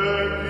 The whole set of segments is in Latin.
Amen.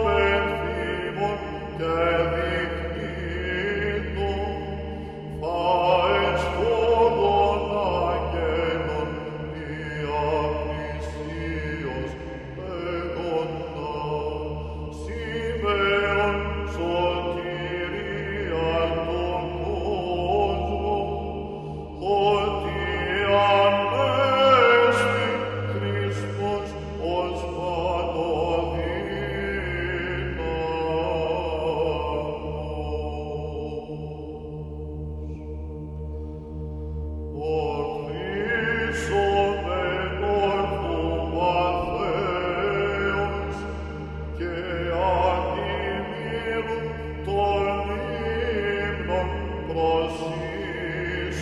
Libros si